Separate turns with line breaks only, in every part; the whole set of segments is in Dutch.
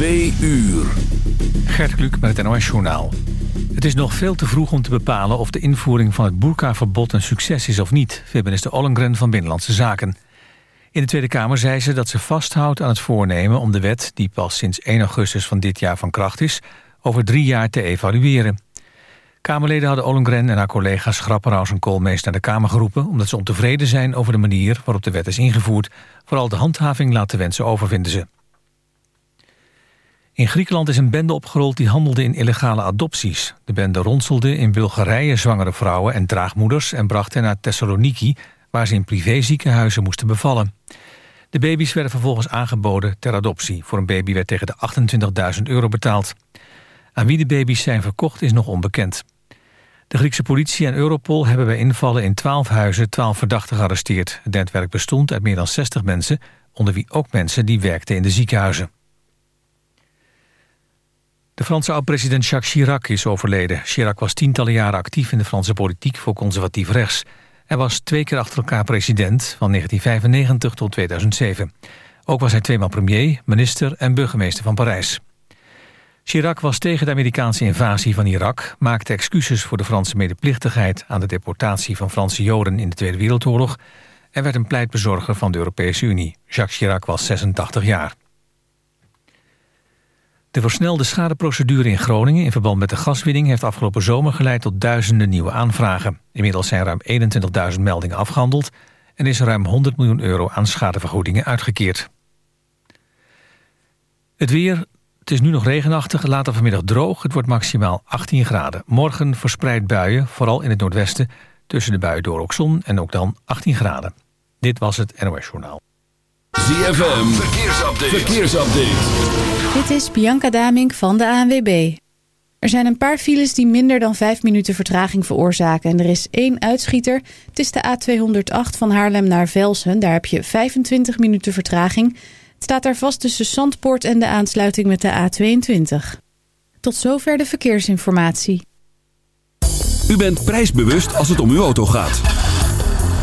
Twee uur.
Gert Kluk met het NOS Journaal. Het is nog veel te vroeg om te bepalen of de invoering van het boerkaverbod een succes is of niet, vindt minister Ollengren van Binnenlandse Zaken. In de Tweede Kamer zei ze dat ze vasthoudt aan het voornemen om de wet, die pas sinds 1 augustus van dit jaar van kracht is, over drie jaar te evalueren. Kamerleden hadden Ollengren en haar collega's Grapperhaus en Koolmees naar de Kamer geroepen... omdat ze ontevreden zijn over de manier waarop de wet is ingevoerd. Vooral de handhaving laat de wensen over, vinden ze. In Griekenland is een bende opgerold die handelde in illegale adopties. De bende ronselde in Bulgarije zwangere vrouwen en draagmoeders... en bracht hen naar Thessaloniki, waar ze in privéziekenhuizen moesten bevallen. De baby's werden vervolgens aangeboden ter adoptie. Voor een baby werd tegen de 28.000 euro betaald. Aan wie de baby's zijn verkocht is nog onbekend. De Griekse politie en Europol hebben bij invallen in 12 huizen 12 verdachten gearresteerd. Het netwerk bestond uit meer dan 60 mensen, onder wie ook mensen die werkten in de ziekenhuizen. De Franse oud-president Jacques Chirac is overleden. Chirac was tientallen jaren actief in de Franse politiek voor conservatief rechts. Hij was twee keer achter elkaar president, van 1995 tot 2007. Ook was hij tweemaal premier, minister en burgemeester van Parijs. Chirac was tegen de Amerikaanse invasie van Irak... maakte excuses voor de Franse medeplichtigheid... aan de deportatie van Franse Joden in de Tweede Wereldoorlog... en werd een pleitbezorger van de Europese Unie. Jacques Chirac was 86 jaar. De versnelde schadeprocedure in Groningen in verband met de gaswinning... heeft afgelopen zomer geleid tot duizenden nieuwe aanvragen. Inmiddels zijn ruim 21.000 meldingen afgehandeld... en is ruim 100 miljoen euro aan schadevergoedingen uitgekeerd. Het weer, het is nu nog regenachtig, later vanmiddag droog. Het wordt maximaal 18 graden. Morgen verspreid buien, vooral in het noordwesten. Tussen de buien door ook zon en ook dan 18 graden. Dit was het NOS Journaal.
ZFM, verkeersupdate. verkeersupdate.
Dit is Bianca Damink van de ANWB. Er zijn een paar files die minder dan 5 minuten vertraging veroorzaken. En er is één uitschieter. Het is de A208 van Haarlem naar Velsen. Daar heb je 25 minuten vertraging... Het staat daar vast tussen Zandpoort en de aansluiting met de A22. Tot zover de verkeersinformatie.
U bent prijsbewust als het om uw auto gaat.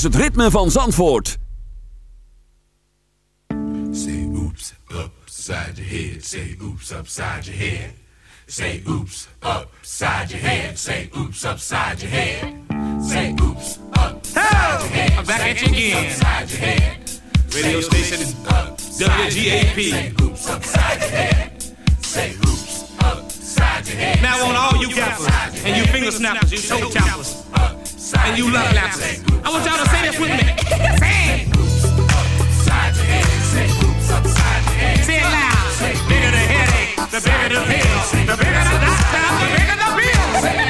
is het ritme van Zandvoort.
Say oops upside your head. Say oops upside your head. Say oops upside your head. Say oops upside your head. Say oops upside your head.
I'm back at you again. Radio station is WGAP.
Say oops upside your head. Say oops upside your head.
Now on all you gappers and you finger snappers, you toe tappers. and you love laps. I want y'all to say this with me. Say it.
Say it loud.
The bigger the headache, the bigger the pill, the bigger the doctor, the bigger the bill.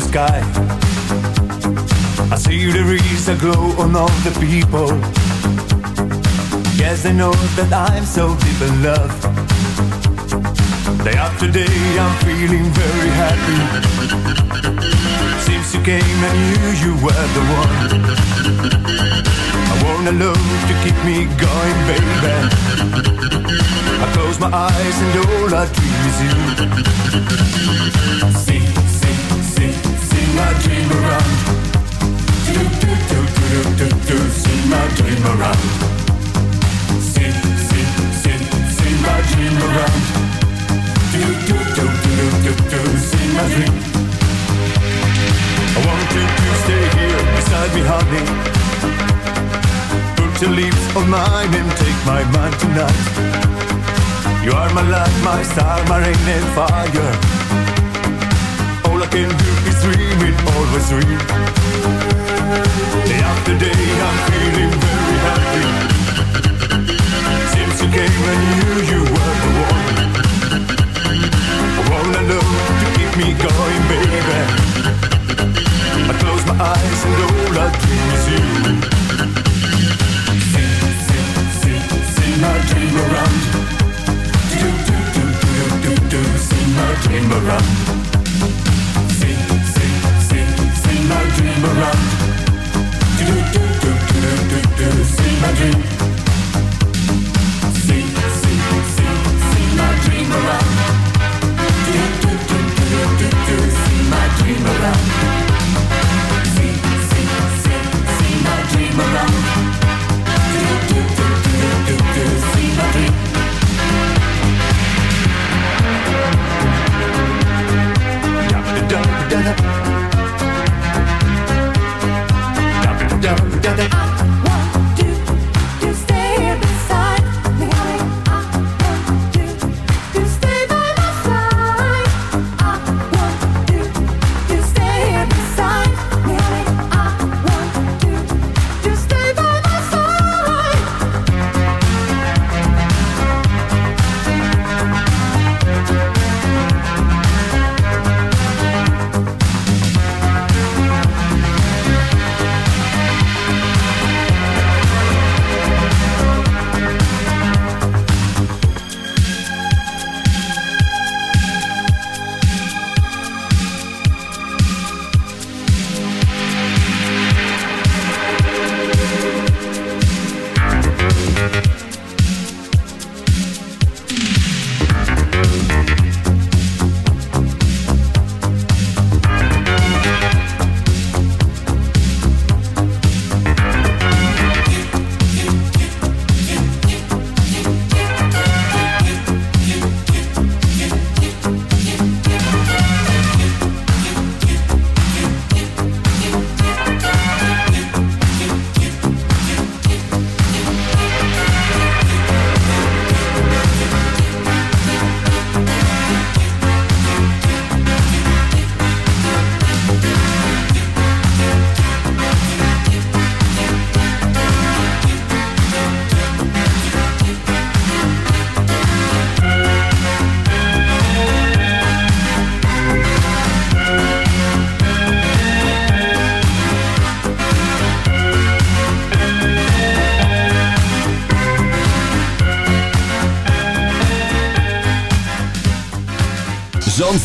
the
sky. I see there is a glow on all the people. Yes, they know that I'm so deep in love. Day after day, I'm feeling very happy. Since you came, I knew you were the one. I want a love to keep me going, baby. I close my eyes and all I dream is you. See, my dream around. Do, do, do, do, do, do, see my dream around. See, see, see, see my dream around. Do, do, do, do, do, do, do, see my dream. I want you to stay here beside me, honey. Put your lips on mine and take my mind tonight. You are my light, my star, my rain and fire. All I can do is dream it, always dream. Day after day, I'm feeling very happy. Since you came, I knew you were the one. All I wanna keep me going, baby. I close my eyes and all I dream is you. See, see, see, see my dream around. Do, do, do, do, do, do, see my dream around. Dream around. Do, do, do, do, do, do, do, see my dream. See, see, see, see my dream around. Do, do, do, do, do, do, see my dream around.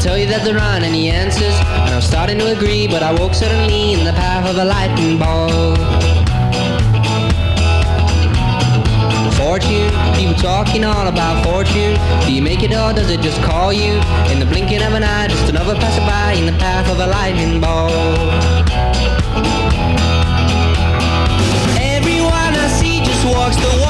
Tell you that there aren't any answers. And I'm starting to agree, but I woke suddenly in the path of a lightning bolt. Fortune, people talking all about fortune. Do you make it or does it just call you? In the blinking of an eye, just another passerby in the path of a lightning bolt. Everyone I see just walks the walk